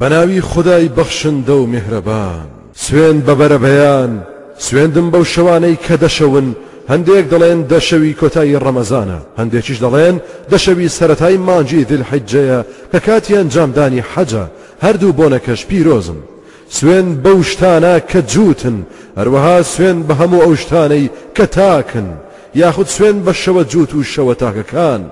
بەناوی خودای بەخشندە و میهرەبان. سوێند بە بەرەبەیان، سوێندم بەو شەوانەی کە دەشەون، هەندێک دەڵێن دە شەوی کۆتایی ڕەمەزانە، هەندێکیش دەڵێن دە شەوی سەرەتای مانگی ذی الحجەیە کە کاتی ئەنجامدانی حەجە، هەردوو بۆنەکەش پیرۆزن. سوێند بەو شتانە کە جووتن، هەروەها سوێند بە هەموو ئەو شتانەی کە تاکن، یاخود سوێند بە شەوە جووت و شەوە تاکەکان،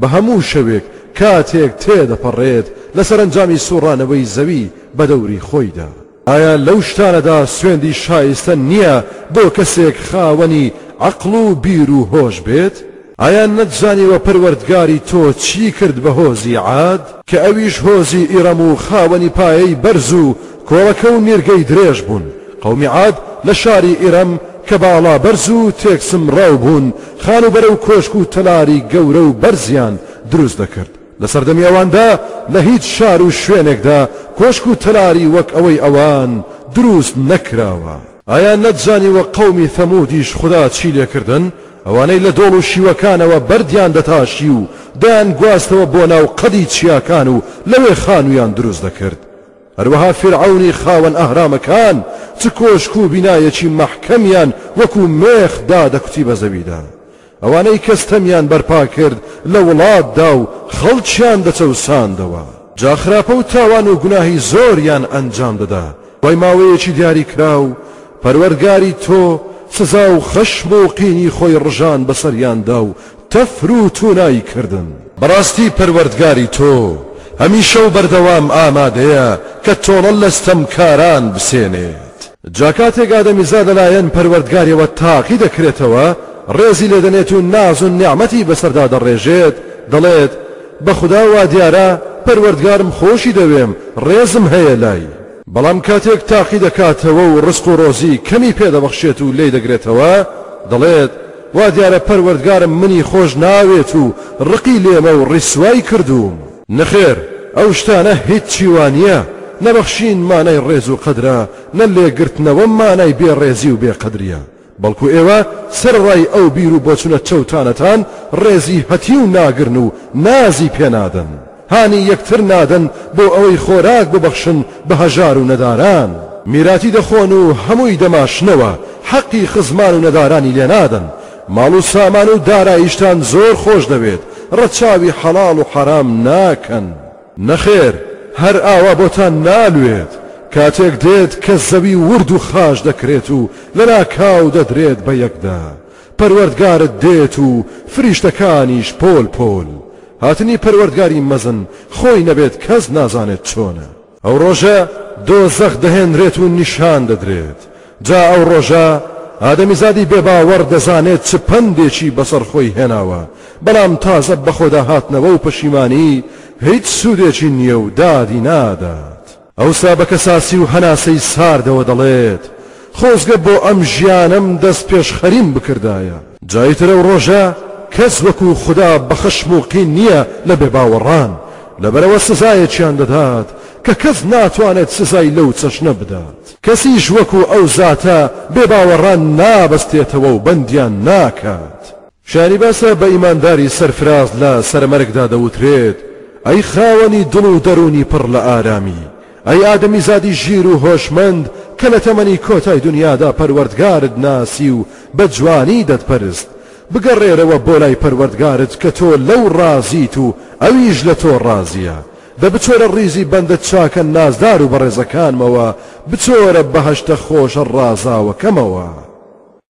بە هەموو شەوێک کاتێک تێدەپەڕێت لە سەرەنجامی سوڕانەوەی زەوی بە دەوری خۆیدا. ئایا لەو شتانەدا سوێندی شایستە نییە بۆ کەسێک خاوەنی عەقڵ و بیر و هۆش بێت؟ ئایا نەتزانیوە پەروەردگاری تۆ چی کرد بە هۆزی عاد؟ کە ئەویش هۆزی ئیڕەم و خاوەنی پایەی بەرز و کۆڵەکە و نیرگەی درێژ بوون. قەومی عاد لە شاری ئیرەم کە باڵا بەرز و تێکسم ڕاو بوون، خانووبەرە و کۆشک و تەلاری گەورە و بەرزیان دروست دەکرد. لە سەردەمی ئەواندا لە هیچ شار و شوێنێکدا کۆشک و تەلاری وەک ئەوەی ئەوان دروست نەکراوە. ئایا نەتزانیوە قەومی ثەموودیش خودا چی لێ کردن؟ ئەوانەی لە دۆڵ و شیوەکانەوە بەردیان دەتاشی و دەیانگواستەوە بۆ ناو قەدی چیاکان و لەوێ خانوویان دروست دەکرد. هەروەها فیرعەونی خاوەن ئەهرامەکان چ کۆشک و بینایەکی مەحکەمیان وەکو مێخ دادەکوتی بە زەویدا، ئەوانەی کە ستەمیان بەرپا کرد لە وڵاتدا و خەڵکیان دەچەوساندەوە، جا خراپە و تاوان و گوناهی زۆریان ئەنجام دەدا، دوای ماوەیەکی دیاری کراو پەروەرگاری تۆ سزا و خەشم و قینی خۆی ڕژان بەسەریاندا و تەفر و تونای کردن. بەڕاستی پەروەردگاری تۆ هەمیشە و بەردەوام ئامادەیە کە تۆڵە لە ستەمکاران بسێنێت. جا کاتێک ئادەمیزاد لەلایەن پەروەردگاریەوە تاقی دەکرێتەوە، ڕێزی لێدەنێت و ناز و نیعمەتی بەسەردا دەڕێژێت، دەڵێت، بە خودا وا دیارە پەروەردگارم خۆشی دەوێم، ڕێزم هەیە لای. بەڵام کاتێک تاقی دەکاتەوە و ڕزق و ڕۆزی کەمی پێدەبەخشێت و لێی دەگرێتەوە، دەڵێت، وا دیارە پەروەردگارم منی خۆش ناوێت و ڕقی لێمە و ڕیسوای کردووم. نەخێر ئەو شتانە هیچی وا نییە، نەبەخشین مانای ڕێز و قەدرە، نە لێکگرتنەوە مانای بێ ڕێزی و بێ قەدرییە، بەڵکو ئێوە سەرەڕای ئەو بیر و بۆچونە چەوتانەتان ڕێزی هەتیو ناگرن و نازی پێنادەن. هانی یەکتر نادەن بۆ ئەوەی خۆراک ببەخشن بە هەژار و نەداران. میراتی دەخۆن و هەمووی دەماشنەوە، حەقی خزمان و نەدارانی لێ نادەن. ماڵ و سامان و داراییشتان زۆر خۆش دەوێت، ڕەچاوی حەڵاڵ و حەرام ناکەن. نەخێر، هەر ئاوا بۆتان نالوێت. کاتێک دێت کە زەوی ورد و خاش دەکرێت و لەناکاو دەدرێت بە یەکدا. پەروەردگارت دێت و فریشتەکانیش پۆل پۆل، هاتنی پەروەردگاری مەزن خۆی نەبێت کەس نازانێت چۆنە. ئەو ڕۆژە دۆزەخ دەهێنرێت و نیشان دەدرێت، جا ئەو ڕۆژە ئادەمیزادی بێ باوەڕ دەزانێت چ پەندێکی بەسەر خۆی هێناوە، بەڵام تازە بەخۆداهاتنەوە و پەشیمانی هیچ سوودێکی نییە و دادی نادات. ئەوسا بە کەساسی و هەناسەی ساردەوە دەڵێت، خۆزگە بۆ ئەم ژیانەم دەستپێشخەریم بکردایە. جا ئیتر ئەو ڕۆژە کەس وەکو خودا بە خشم و قین نییە لە بێباوەڕان، لەبەرئەوە سزایەکیان دەدات کە کەس ناتوانێت سزای لەو چەشنە بدات. کەسیش وەکو ئەو زاتە بێباوەڕان نابەستێتەوە و بەندیان ناکات. شعری باسە بە ئیمانداری سەرفراز لە سەرمەرگدا دەوترێت، ئەی خاوەنی دڵ و دەروونی پڕ لە ئارامی، ئەی ئادەمیزادی ژیر و هۆشمەند کە لە تەمەنی کۆتای دونیادا پەروەردگارت ناسی و بە جوانی دەتپەرست، بگەڕێرەوە بۆ لای پەروەردگارت کە تۆ لەو ڕازیت و ئەویش لە تۆ ڕازیە، دە بچۆرە ڕیزی بەندە چاکە نازدار و بەڕێزەکانمەوە، بچۆرە بەهەشتە خۆشە ڕازاوەکەمەوە.